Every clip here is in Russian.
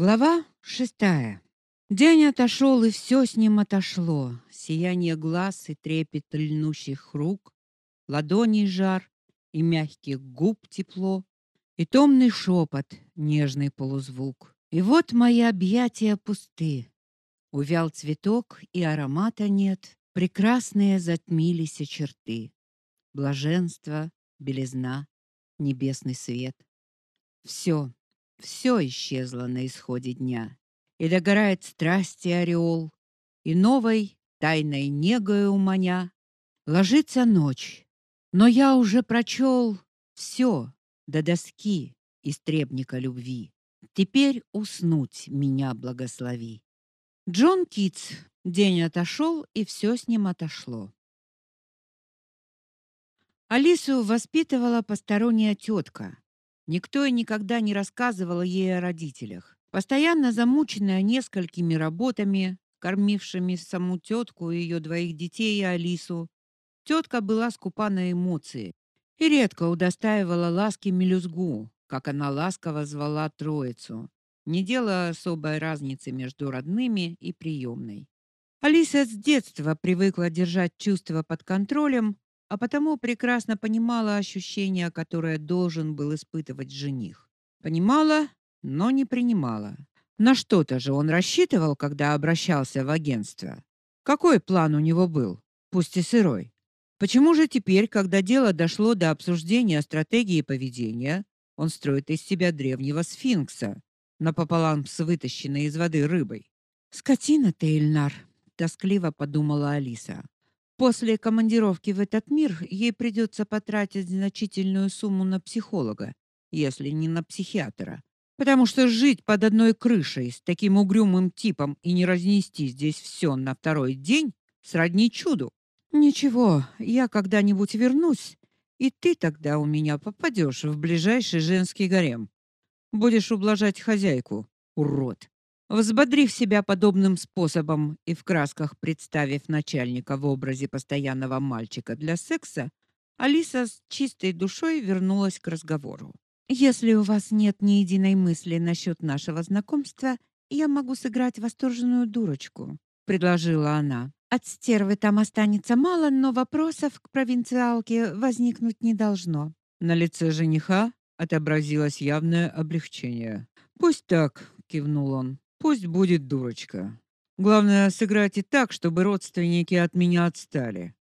Глава шестая. День отошел, и все с ним отошло. Сияние глаз и трепет льнущих рук, ладоней жар и мягких губ тепло, и томный шепот, нежный полузвук. И вот мои объятия пусты. Увял цветок, и аромата нет. Прекрасные затмились черты. Блаженство, белизна, небесный свет. Все, все исчезло на исходе дня. И догорает страсти ореол, и новой тайной негою маня ложится ночь. Но я уже прочел все до доски истребника любви. Теперь уснуть меня благослови. Джон Китс. День отошел, и все с ним отошло. Алису воспитывала посторонняя тетка. Никто и никогда не рассказывал ей о родителях. Постоянно замученная несколькими работами, кормившими саму тетку и ее двоих детей и Алису, тетка была скупа на эмоции и редко удостаивала ласки мелюзгу, как она ласково звала троицу, не делая особой разницы между родными и приемной. Алиса с детства привыкла держать чувства под контролем а потому прекрасно понимала ощущения, которые должен был испытывать жених. Понимала, но не принимала. На что-то же он рассчитывал, когда обращался в агентство. Какой план у него был, пусть и сырой? Почему же теперь, когда дело дошло до обсуждения стратегии поведения, он строит из себя древнего сфинкса, напополам с вытащенной из воды рыбой? Скотина ты, Ильнар, тоскливо подумала Алиса. После командировки в этот мир ей придется потратить значительную сумму на психолога, если не на психиатра. Потому что жить под одной крышей с таким угрюмым типом и не разнести здесь все на второй день сродни чуду. Ничего, я когда-нибудь вернусь, и ты тогда у меня попадешь в ближайший женский гарем. Будешь ублажать хозяйку, урод. Взбодрив себя подобным способом и в красках представив начальника в образе постоянного мальчика для секса, Алиса с чистой душой вернулась к разговору. Если у вас нет ни единой мысли насчет нашего знакомства, я могу сыграть восторженную дурочку, предложила она. От стервы там останется мало, но вопросов к провинциалке возникнуть не должно. На лице жениха отобразилось явное облегчение. Пусть так, кивнул он. Пусть будет дурочка. Главное сыграть и так, чтобы родственники от меня отстали.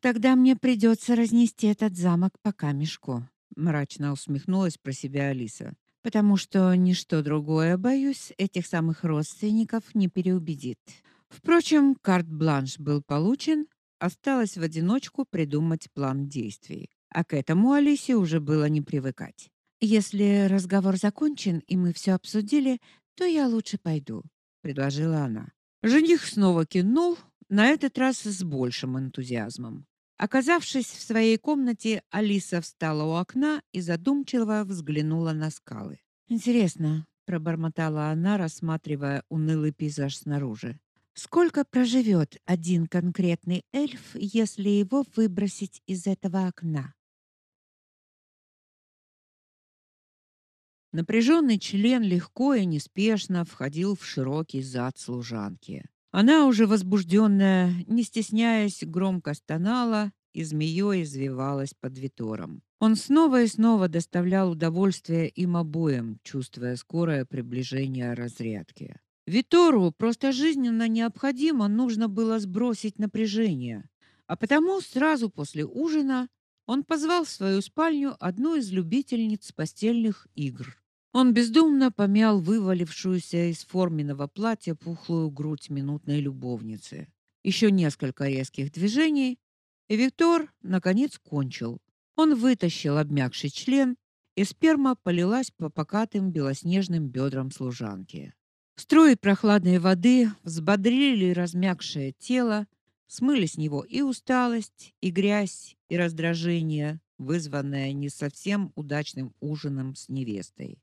Тогда мне придется разнести этот замок по камешку, мрачно усмехнулась про себя Алиса. Потому что ничто другое, боюсь, этих самых родственников не переубедит. Впрочем, карт-бланш был получен, осталось в одиночку придумать план действий. А к этому Алисе уже было не привыкать. Если разговор закончен и мы все обсудили, то я лучше пойду, предложила она. Жених снова кивнул, на этот раз с большим энтузиазмом. Оказавшись в своей комнате, Алиса встала у окна и задумчиво взглянула на скалы. Интересно, пробормотала она, рассматривая унылый пейзаж снаружи. Сколько проживет один конкретный эльф, если его выбросить из этого окна? Напряженный член легко и неспешно входил в широкий зад служанки. Она уже возбужденная, не стесняясь, громко стонала и змеей извивалась под витором. Он снова и снова доставлял удовольствие им обоим, чувствуя скорое приближение разрядки. Витору просто жизненно необходимо нужно было сбросить напряжение, а потому сразу после ужина он позвал в свою спальню одну из любительниц постельных игр. Он бездумно помял вывалившуюся из форменного платья пухлую грудь минутной любовницы. Еще несколько резких движений, и Виктор наконец кончил. Он вытащил обмякший член, и сперма полилась по покатым белоснежным бедрам служанки. Струи прохладной воды взбодрили размякшее тело, смыли с него и усталость, и грязь, и раздражение, вызванное не совсем удачным ужином с невестой.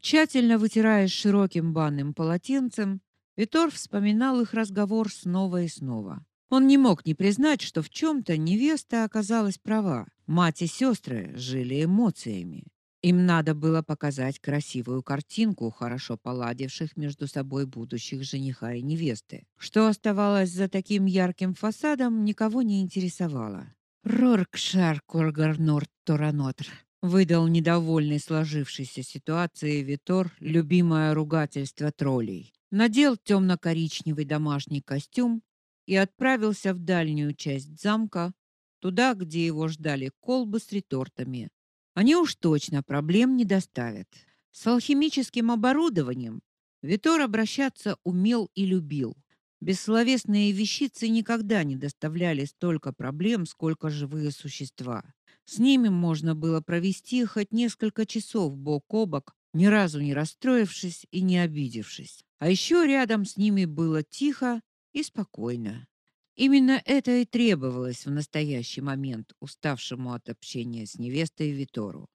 Тщательно вытираясь широким банным полотенцем, Витор вспоминал их разговор снова и снова. Он не мог не признать, что в чем то невеста оказалась права. Мать и сестры жили эмоциями. Им надо было показать красивую картинку хорошо поладивших между собой будущих жениха и невесты. Что оставалось за таким ярким фасадом, никого не интересовало. Роркшар Коргарнорт Торанотр выдал недовольный сложившейся ситуацией Витор любимое ругательство троллей. Надел темно коричневый домашний костюм и отправился в дальнюю часть замка, туда, где его ждали колбы с ретортами. Они уж точно проблем не доставят. С алхимическим оборудованием Витор обращаться умел и любил. Бессловесные вещицы никогда не доставляли столько проблем, сколько живые существа. С ними можно было провести хоть несколько часов бок о бок, ни разу не расстроившись и не обидевшись. А еще рядом с ними было тихо и спокойно. Именно это и требовалось в настоящий момент уставшему от общения с невестой Витору.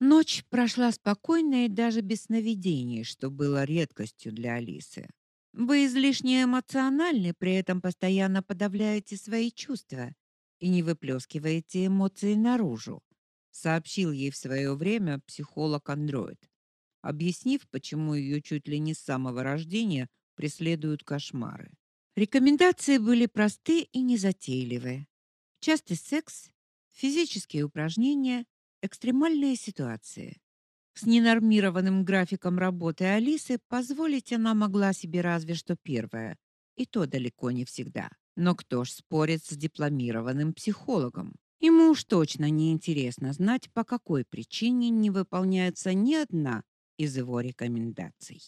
Ночь прошла спокойно и даже без сновидений, что было редкостью для Алисы. Вы излишне эмоциональны, при этом постоянно подавляете свои чувства и не выплескиваете эмоции наружу, сообщил ей в свое время психолог-андроид, объяснив, почему ее чуть ли не с самого рождения преследуют кошмары. Рекомендации были просты и незатейливы. Частый секс, физические упражнения, экстремальные ситуации. С ненормированным графиком работы Алисы позволить она могла себе разве что первое, и то далеко не всегда. Но кто ж спорит с дипломированным психологом? Ему уж точно не интересно знать, по какой причине не выполняется ни одна из его рекомендаций.